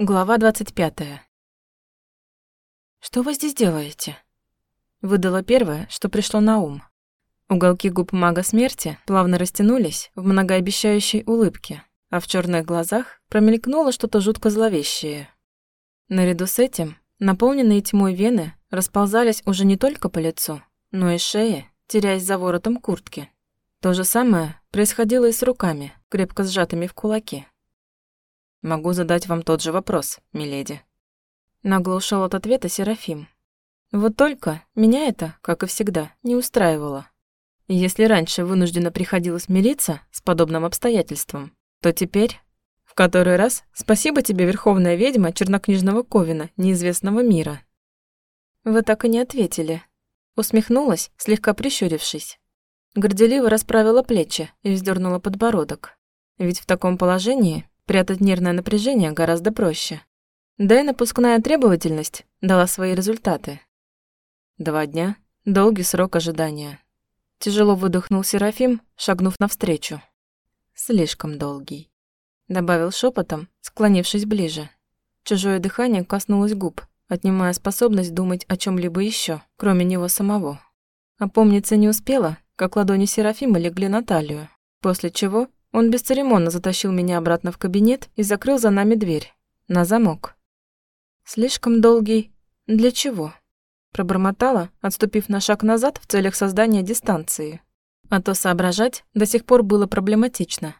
Глава 25. «Что вы здесь делаете?» Выдала первое, что пришло на ум. Уголки губ мага смерти плавно растянулись в многообещающей улыбке, а в черных глазах промелькнуло что-то жутко зловещее. Наряду с этим наполненные тьмой вены расползались уже не только по лицу, но и шее, теряясь за воротом куртки. То же самое происходило и с руками, крепко сжатыми в кулаки. Могу задать вам тот же вопрос, миледи. Нагло ушел от ответа Серафим. Вот только меня это, как и всегда, не устраивало. Если раньше вынужденно приходилось мириться с подобным обстоятельством, то теперь... В который раз спасибо тебе, верховная ведьма чернокнижного Ковина, неизвестного мира. Вы так и не ответили. Усмехнулась, слегка прищурившись. Горделиво расправила плечи и вздернула подбородок. Ведь в таком положении Прятать нервное напряжение гораздо проще. Да и напускная требовательность дала свои результаты. Два дня – долгий срок ожидания. Тяжело выдохнул Серафим, шагнув навстречу. Слишком долгий. Добавил шепотом, склонившись ближе. Чужое дыхание коснулось губ, отнимая способность думать о чем либо еще, кроме него самого. Опомниться не успела, как ладони Серафима легли на талию, после чего он бесцеремонно затащил меня обратно в кабинет и закрыл за нами дверь. На замок. Слишком долгий... Для чего? Пробормотала, отступив на шаг назад в целях создания дистанции. А то соображать до сих пор было проблематично.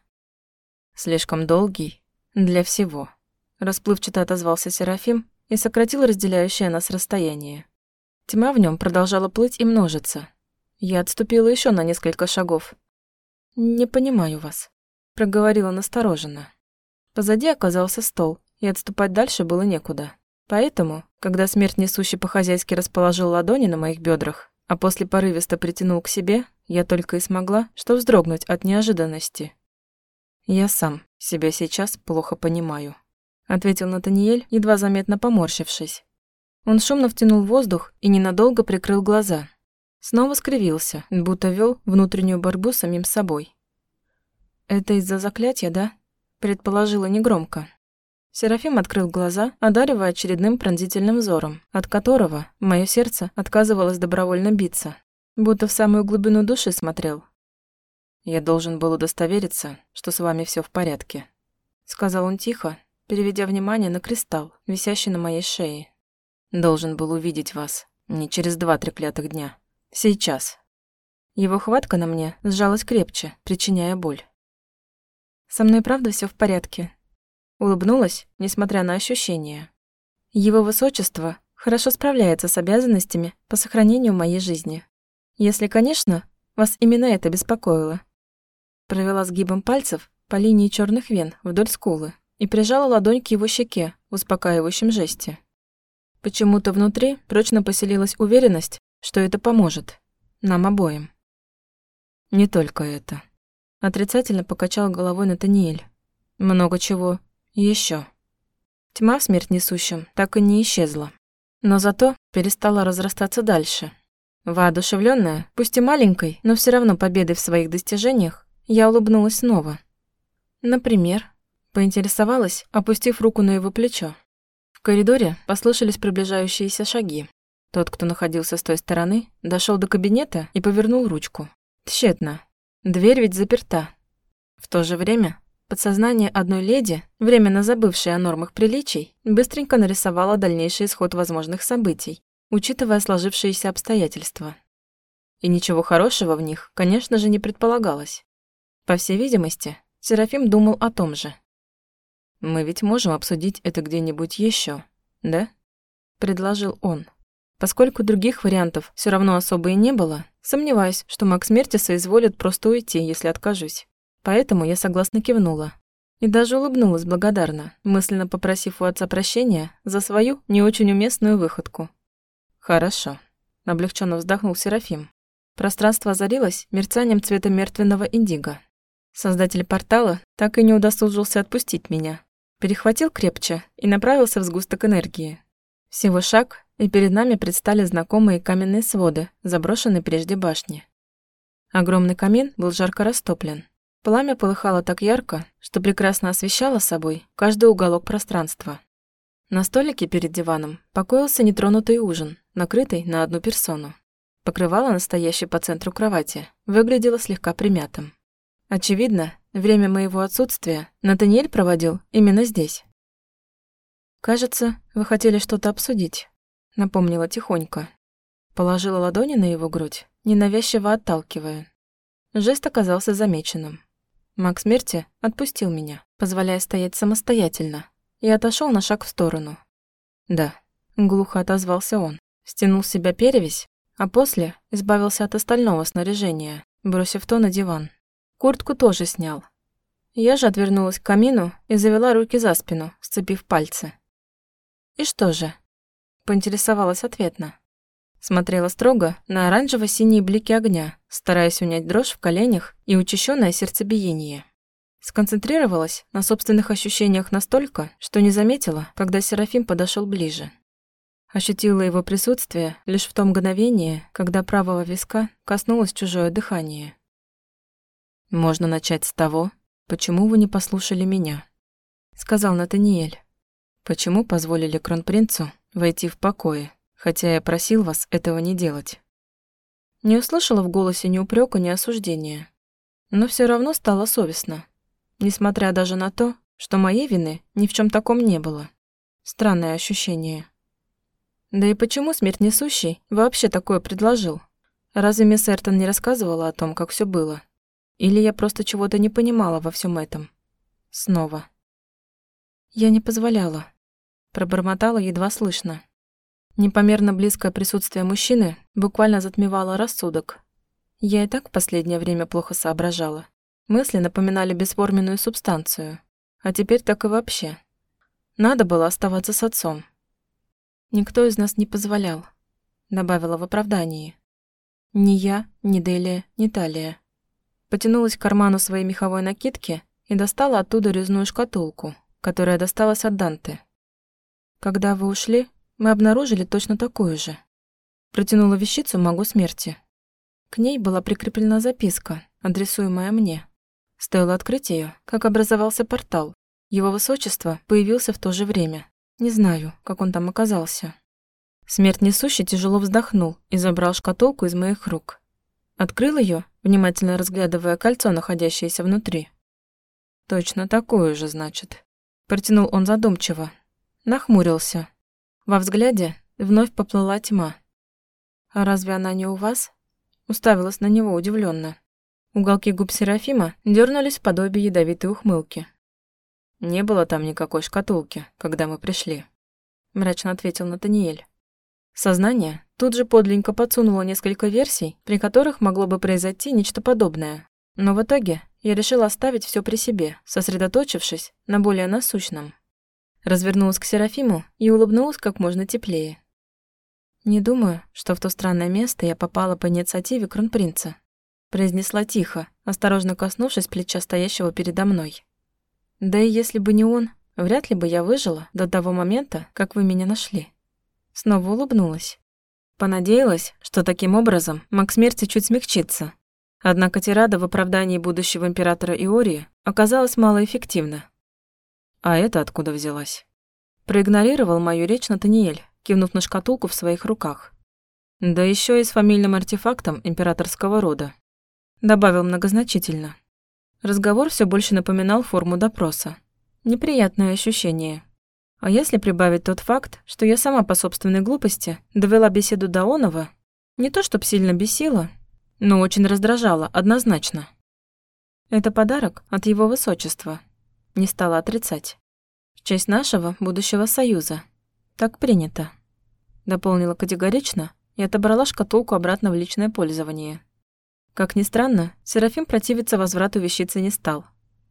Слишком долгий для всего. Расплывчато отозвался Серафим и сократил разделяющее нас расстояние. Тьма в нем продолжала плыть и множиться. Я отступила еще на несколько шагов. «Не понимаю вас», проговорила настороженно. Позади оказался стол, и отступать дальше было некуда. Поэтому, когда смерть несущий по-хозяйски расположил ладони на моих бедрах, а после порывисто притянул к себе, я только и смогла, что вздрогнуть от неожиданности. «Я сам себя сейчас плохо понимаю», — ответил Натаниэль, едва заметно поморщившись. Он шумно втянул воздух и ненадолго прикрыл глаза. Снова скривился, будто вел внутреннюю борьбу с самим собой. «Это из-за заклятия, да?» Предположила негромко. Серафим открыл глаза, одаривая очередным пронзительным взором, от которого мое сердце отказывалось добровольно биться, будто в самую глубину души смотрел. «Я должен был удостовериться, что с вами все в порядке», — сказал он тихо, переведя внимание на кристалл, висящий на моей шее. «Должен был увидеть вас не через два треклятых дня. Сейчас». Его хватка на мне сжалась крепче, причиняя боль. Со мной правда все в порядке?» Улыбнулась, несмотря на ощущения. «Его высочество хорошо справляется с обязанностями по сохранению моей жизни. Если, конечно, вас именно это беспокоило». Провела сгибом пальцев по линии черных вен вдоль скулы и прижала ладонь к его щеке в успокаивающем жесте. Почему-то внутри прочно поселилась уверенность, что это поможет. Нам обоим. Не только это. Отрицательно покачал головой Натаниэль. Много чего. еще. Тьма в смерть несущем так и не исчезла. Но зато перестала разрастаться дальше. Воодушевленная, пусть и маленькой, но все равно победой в своих достижениях, я улыбнулась снова. Например, поинтересовалась, опустив руку на его плечо. В коридоре послышались приближающиеся шаги. Тот, кто находился с той стороны, дошел до кабинета и повернул ручку. Тщетно. Дверь ведь заперта. В то же время подсознание одной леди, временно забывшей о нормах приличий, быстренько нарисовало дальнейший исход возможных событий, учитывая сложившиеся обстоятельства. И ничего хорошего в них, конечно же, не предполагалось. По всей видимости, Серафим думал о том же. «Мы ведь можем обсудить это где-нибудь еще, да?» – предложил он. Поскольку других вариантов все равно особо и не было, сомневаюсь, что маг смерти соизволит просто уйти, если откажусь. Поэтому я согласно кивнула. И даже улыбнулась благодарно, мысленно попросив у отца прощения за свою не очень уместную выходку. «Хорошо», — облегченно вздохнул Серафим. Пространство озарилось мерцанием цвета мертвенного индиго. Создатель портала так и не удосужился отпустить меня. Перехватил крепче и направился в сгусток энергии. Всего шаг, и перед нами предстали знакомые каменные своды, заброшенные прежде башни. Огромный камин был жарко растоплен. Пламя полыхало так ярко, что прекрасно освещало собой каждый уголок пространства. На столике перед диваном покоился нетронутый ужин, накрытый на одну персону. Покрывало, настоящее по центру кровати, выглядело слегка примятым. Очевидно, время моего отсутствия Натаниэль проводил именно здесь. «Кажется, вы хотели что-то обсудить», — напомнила тихонько. Положила ладони на его грудь, ненавязчиво отталкивая. Жест оказался замеченным. Маг смерти отпустил меня, позволяя стоять самостоятельно, и отошел на шаг в сторону. «Да», — глухо отозвался он, стянул с себя перевязь, а после избавился от остального снаряжения, бросив то на диван. Куртку тоже снял. Я же отвернулась к камину и завела руки за спину, сцепив пальцы. «И что же?» — поинтересовалась ответно. Смотрела строго на оранжево-синие блики огня, стараясь унять дрожь в коленях и учащенное сердцебиение. Сконцентрировалась на собственных ощущениях настолько, что не заметила, когда Серафим подошел ближе. Ощутила его присутствие лишь в том мгновении, когда правого виска коснулось чужое дыхание. «Можно начать с того, почему вы не послушали меня», — сказал Натаниэль. «Почему позволили кронпринцу войти в покое, хотя я просил вас этого не делать?» Не услышала в голосе ни упрека, ни осуждения. Но все равно стало совестно. Несмотря даже на то, что моей вины ни в чем таком не было. Странное ощущение. Да и почему смерть несущий вообще такое предложил? Разве мисс Эртон не рассказывала о том, как все было? Или я просто чего-то не понимала во всем этом? Снова. Я не позволяла. Пробормотала едва слышно. Непомерно близкое присутствие мужчины буквально затмевало рассудок. Я и так в последнее время плохо соображала. Мысли напоминали бесформенную субстанцию. А теперь так и вообще. Надо было оставаться с отцом. Никто из нас не позволял, добавила в оправдании. Ни я, ни Делия, ни Талия потянулась к карману своей меховой накидки и достала оттуда резную шкатулку, которая досталась от Данте. Когда вы ушли, мы обнаружили точно такую же. Протянула вещицу магу смерти. К ней была прикреплена записка, адресуемая мне. Стоило открыть ее, как образовался портал. Его высочество появился в то же время. Не знаю, как он там оказался. Смерть несущий тяжело вздохнул и забрал шкатулку из моих рук. Открыл ее внимательно разглядывая кольцо, находящееся внутри. «Точно такое же, значит». Протянул он задумчиво. Нахмурился. Во взгляде вновь поплыла тьма. «А разве она не у вас?» Уставилась на него удивленно. Уголки губ Серафима дернулись в подобие ядовитой ухмылки. «Не было там никакой шкатулки, когда мы пришли», — мрачно ответил Натаниэль. Сознание тут же подленько подсунуло несколько версий, при которых могло бы произойти нечто подобное. Но в итоге я решила оставить все при себе, сосредоточившись на более насущном. Развернулась к Серафиму и улыбнулась как можно теплее. «Не думаю, что в то странное место я попала по инициативе кронпринца», произнесла тихо, осторожно коснувшись плеча стоящего передо мной. «Да и если бы не он, вряд ли бы я выжила до того момента, как вы меня нашли». Снова улыбнулась. Понадеялась, что таким образом маг смерти чуть смягчится. Однако тирада в оправдании будущего императора Иории оказалась малоэффективна. А это откуда взялась? Проигнорировал мою речь Натаниэль, кивнув на шкатулку в своих руках. Да еще и с фамильным артефактом императорского рода. Добавил многозначительно. Разговор все больше напоминал форму допроса. Неприятное ощущение. А если прибавить тот факт, что я сама по собственной глупости довела беседу до Онова, не то чтоб сильно бесила, но очень раздражала однозначно. Это подарок от его высочества. Не стала отрицать. В честь нашего будущего союза. Так принято. Дополнила категорично и отобрала шкатулку обратно в личное пользование. Как ни странно, Серафим противиться возврату вещицы не стал.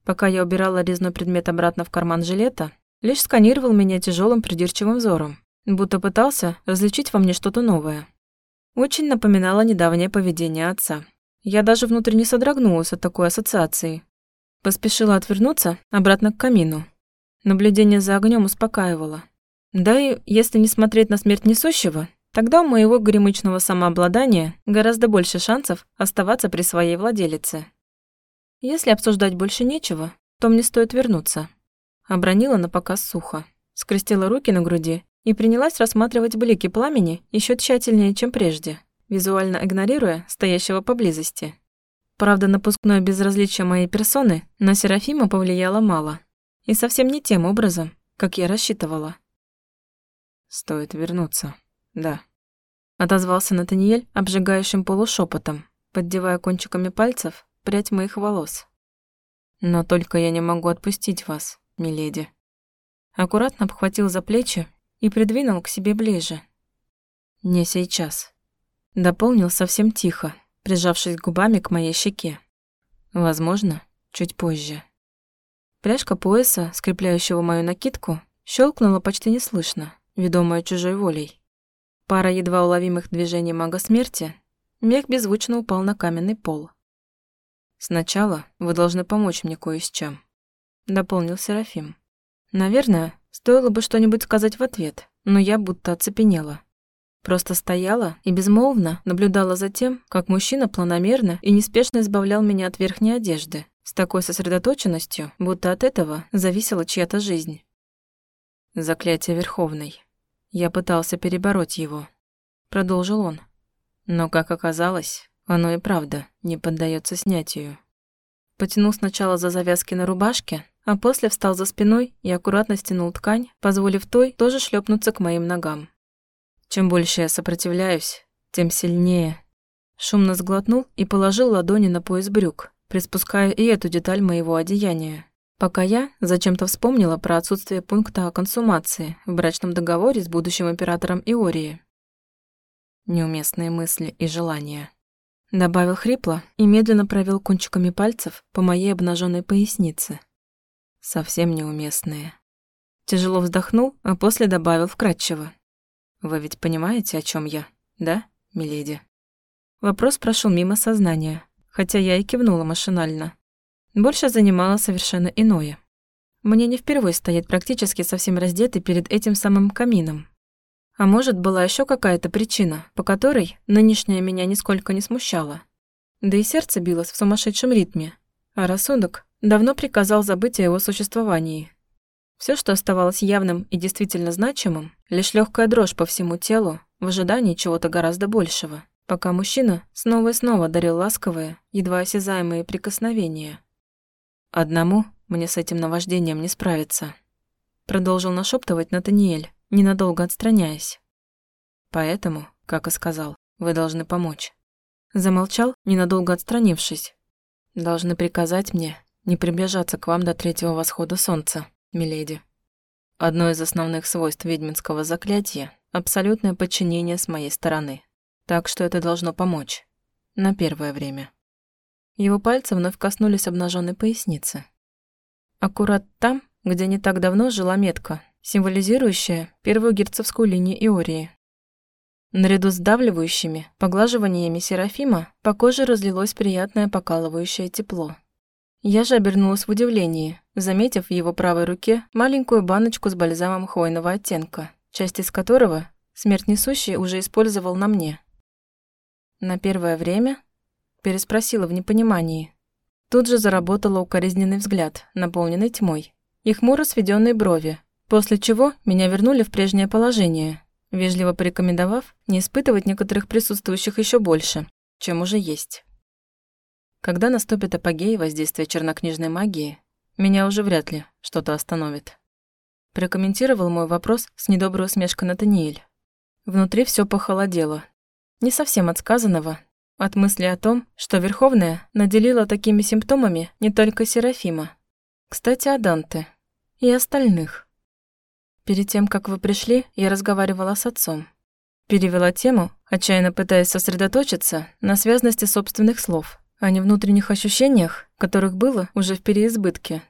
Пока я убирала резной предмет обратно в карман жилета, Лишь сканировал меня тяжелым придирчивым взором, будто пытался различить во мне что-то новое. Очень напоминало недавнее поведение отца. Я даже внутренне содрогнулась от такой ассоциации. Поспешила отвернуться обратно к камину. Наблюдение за огнем успокаивало. Да и если не смотреть на смерть несущего, тогда у моего горемычного самообладания гораздо больше шансов оставаться при своей владелице. Если обсуждать больше нечего, то мне стоит вернуться. Обронила на показ сухо. скрестила руки на груди и принялась рассматривать блики пламени еще тщательнее, чем прежде, визуально игнорируя стоящего поблизости. Правда, напускное безразличие моей персоны на Серафима повлияло мало. И совсем не тем образом, как я рассчитывала. «Стоит вернуться, да», — отозвался Натаниэль обжигающим полушепотом, поддевая кончиками пальцев прядь моих волос. «Но только я не могу отпустить вас, миледи». Аккуратно обхватил за плечи и придвинул к себе ближе. «Не сейчас». Дополнил совсем тихо, прижавшись губами к моей щеке. Возможно, чуть позже. Пряжка пояса, скрепляющего мою накидку, щелкнула почти неслышно, ведомая чужой волей. Пара едва уловимых движений мага смерти, мех беззвучно упал на каменный пол. «Сначала вы должны помочь мне кое с чем», — дополнил Серафим. Наверное, стоило бы что-нибудь сказать в ответ, но я будто оцепенела. Просто стояла и безмолвно наблюдала за тем, как мужчина планомерно и неспешно избавлял меня от верхней одежды, с такой сосредоточенностью, будто от этого зависела чья-то жизнь. Заклятие Верховной. Я пытался перебороть его. Продолжил он. Но, как оказалось, оно и правда не поддается снятию. Потянул сначала за завязки на рубашке, а после встал за спиной и аккуратно стянул ткань, позволив той тоже шлепнуться к моим ногам. Чем больше я сопротивляюсь, тем сильнее. Шумно сглотнул и положил ладони на пояс брюк, приспуская и эту деталь моего одеяния. Пока я зачем-то вспомнила про отсутствие пункта о консумации в брачном договоре с будущим императором Иории. Неуместные мысли и желания. Добавил хрипло и медленно провел кончиками пальцев по моей обнаженной пояснице. Совсем неуместные. Тяжело вздохнул, а после добавил вкратчиво. Вы ведь понимаете, о чем я, да, миледи? Вопрос прошел мимо сознания, хотя я и кивнула машинально. Больше занимало совершенно иное. Мне не впервые стоять практически совсем раздетый перед этим самым камином. А может, была еще какая-то причина, по которой нынешняя меня нисколько не смущала. Да и сердце билось в сумасшедшем ритме, а рассудок давно приказал забыть о его существовании. Все, что оставалось явным и действительно значимым, лишь легкая дрожь по всему телу в ожидании чего-то гораздо большего, пока мужчина снова и снова дарил ласковые, едва осязаемые прикосновения. «Одному мне с этим наваждением не справиться», продолжил нашептывать Натаниэль, ненадолго отстраняясь. «Поэтому, как и сказал, вы должны помочь». Замолчал, ненадолго отстранившись. «Должны приказать мне не приближаться к вам до третьего восхода солнца» миледи. Одно из основных свойств ведьминского заклятия — абсолютное подчинение с моей стороны. Так что это должно помочь. На первое время. Его пальцы вновь коснулись обнаженной поясницы. Аккурат там, где не так давно жила метка, символизирующая первую герцогскую линию Иории. Наряду с давливающими поглаживаниями Серафима по коже разлилось приятное покалывающее тепло. Я же обернулась в удивлении, заметив в его правой руке маленькую баночку с бальзамом хвойного оттенка, часть из которого смерть несущий уже использовал на мне. На первое время переспросила в непонимании. Тут же заработала укоризненный взгляд, наполненный тьмой, и хмуро сведенные брови, после чего меня вернули в прежнее положение, вежливо порекомендовав не испытывать некоторых присутствующих еще больше, чем уже есть. Когда наступит апогей воздействия чернокнижной магии, меня уже вряд ли что-то остановит. Прокомментировал мой вопрос с недоброй усмешкой Натаниэль. Внутри все похолодело. Не совсем от сказанного, от мысли о том, что Верховная наделила такими симптомами не только Серафима. Кстати, о Данте и остальных. Перед тем, как вы пришли, я разговаривала с отцом. Перевела тему, отчаянно пытаясь сосредоточиться на связности собственных слов а не внутренних ощущениях, которых было уже в переизбытке.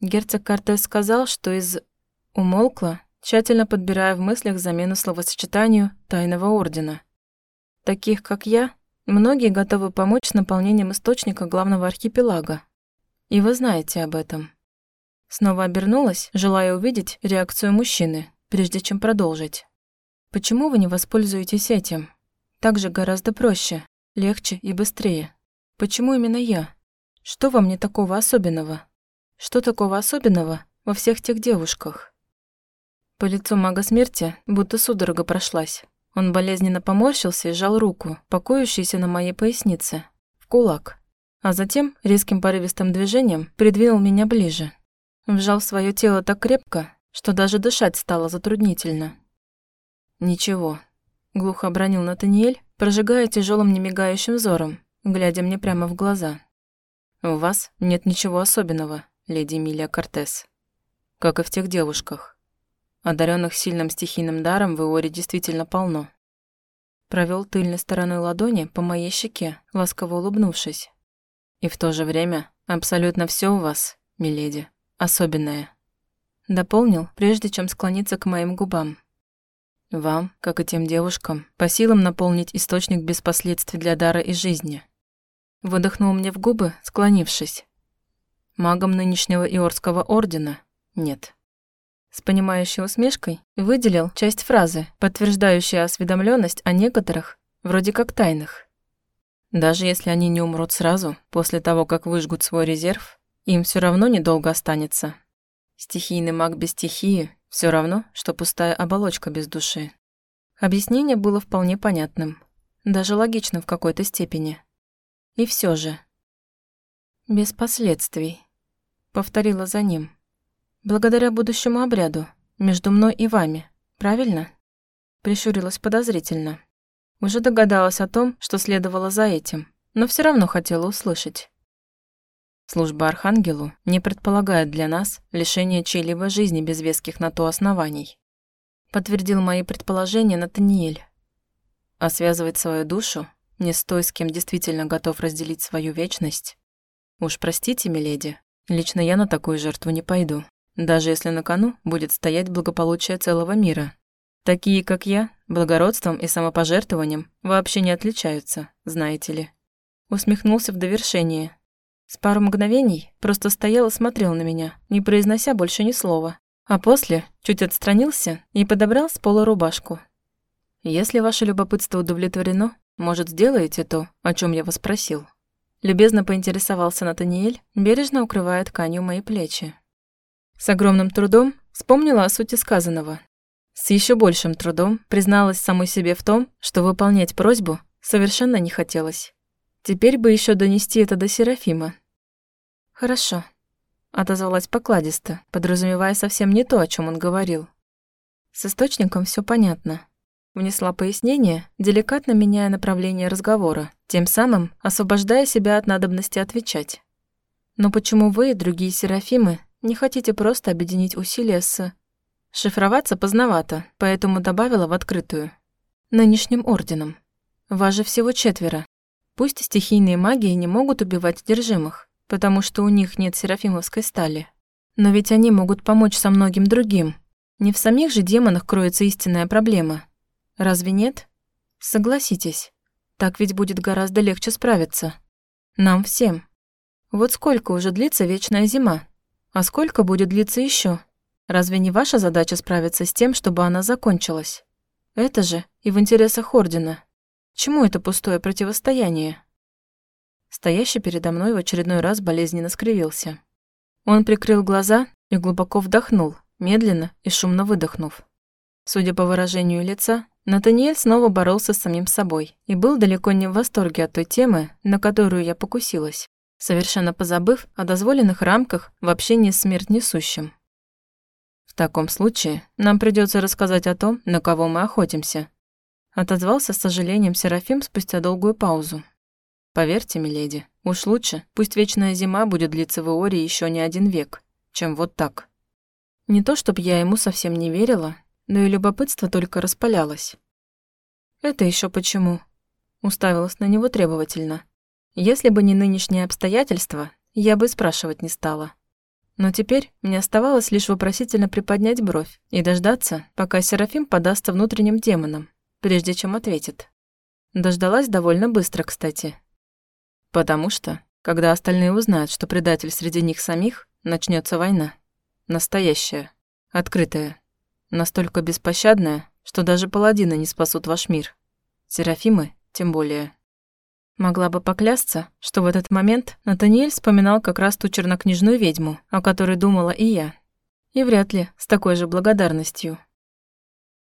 Герцог Кортес сказал, что из «умолкла», тщательно подбирая в мыслях замену словосочетанию «тайного ордена». Таких, как я, многие готовы помочь с наполнением источника главного архипелага. И вы знаете об этом. Снова обернулась, желая увидеть реакцию мужчины, прежде чем продолжить. Почему вы не воспользуетесь этим? Так же гораздо проще, легче и быстрее. Почему именно я? Что во мне такого особенного? Что такого особенного во всех тех девушках? По лицу мага смерти будто судорога прошлась. Он болезненно поморщился и сжал руку, покоящуюся на моей пояснице, в кулак. А затем резким порывистым движением придвинул меня ближе. Вжал свое тело так крепко, что даже дышать стало затруднительно. «Ничего», — глухо обронил Натаниэль, прожигая тяжелым немигающим взором, глядя мне прямо в глаза. «У вас нет ничего особенного, леди Эмилия Кортес. Как и в тех девушках. Одаренных сильным стихийным даром в Иоре действительно полно». Провел тыльной стороной ладони по моей щеке, ласково улыбнувшись. «И в то же время абсолютно все у вас, миледи, особенное». Дополнил, прежде чем склониться к моим губам. Вам, как и тем девушкам, по силам наполнить источник без последствий для дара и жизни. Выдохнул мне в губы, склонившись. Магом нынешнего Иорского ордена нет. С понимающей усмешкой выделил часть фразы, подтверждающей осведомленность о некоторых, вроде как тайных. Даже если они не умрут сразу, после того, как выжгут свой резерв, им все равно недолго останется. Стихийный маг без стихии все равно, что пустая оболочка без души. Объяснение было вполне понятным, даже логичным в какой-то степени. И все же. Без последствий. Повторила за ним. Благодаря будущему обряду, между мной и вами, правильно? Прищурилась подозрительно. Уже догадалась о том, что следовало за этим, но все равно хотела услышать. Служба Архангелу не предполагает для нас лишение чьей-либо жизни без веских на то оснований. Подтвердил мои предположения Натаниэль. А связывать свою душу не с той, с кем действительно готов разделить свою вечность. Уж простите, миледи, лично я на такую жертву не пойду, даже если на кону будет стоять благополучие целого мира. Такие, как я, благородством и самопожертвованием вообще не отличаются, знаете ли. Усмехнулся в довершение. С пару мгновений просто стоял и смотрел на меня, не произнося больше ни слова. А после чуть отстранился и подобрал с пола рубашку. «Если ваше любопытство удовлетворено, может, сделаете то, о чем я вас просил?» Любезно поинтересовался Натаниэль, бережно укрывая тканью мои плечи. С огромным трудом вспомнила о сути сказанного. С еще большим трудом призналась самой себе в том, что выполнять просьбу совершенно не хотелось. Теперь бы еще донести это до Серафима. «Хорошо», — отозвалась покладисто, подразумевая совсем не то, о чем он говорил. С источником все понятно. Внесла пояснение, деликатно меняя направление разговора, тем самым освобождая себя от надобности отвечать. Но почему вы и другие серафимы не хотите просто объединить усилия с... Шифроваться поздновато, поэтому добавила в открытую. Нынешним орденом. Вас же всего четверо. Пусть стихийные магии не могут убивать одержимых, потому что у них нет серафимовской стали. Но ведь они могут помочь со многим другим. Не в самих же демонах кроется истинная проблема. Разве нет? Согласитесь. Так ведь будет гораздо легче справиться. Нам всем. Вот сколько уже длится вечная зима? А сколько будет длиться еще? Разве не ваша задача справиться с тем, чтобы она закончилась? Это же и в интересах Ордена. Чему это пустое противостояние? Стоящий передо мной в очередной раз болезненно скривился. Он прикрыл глаза и глубоко вдохнул, медленно и шумно выдохнув. Судя по выражению лица, Натаниэль снова боролся с самим собой и был далеко не в восторге от той темы, на которую я покусилась, совершенно позабыв о дозволенных рамках в общении с смерть несущим. «В таком случае нам придется рассказать о том, на кого мы охотимся», отозвался с сожалением Серафим спустя долгую паузу. «Поверьте, миледи, уж лучше, пусть вечная зима будет длиться в Иоре еще не один век, чем вот так». Не то, чтоб я ему совсем не верила, но и любопытство только распалялось. «Это еще почему?» Уставилась на него требовательно. Если бы не нынешние обстоятельства, я бы спрашивать не стала. Но теперь мне оставалось лишь вопросительно приподнять бровь и дождаться, пока Серафим подастся внутренним демонам, прежде чем ответит. Дождалась довольно быстро, кстати. Потому что, когда остальные узнают, что предатель среди них самих, начнется война. Настоящая, открытая. Настолько беспощадная, что даже паладины не спасут ваш мир. Серафимы тем более. Могла бы поклясться, что в этот момент Натаниэль вспоминал как раз ту чернокнижную ведьму, о которой думала и я. И вряд ли с такой же благодарностью.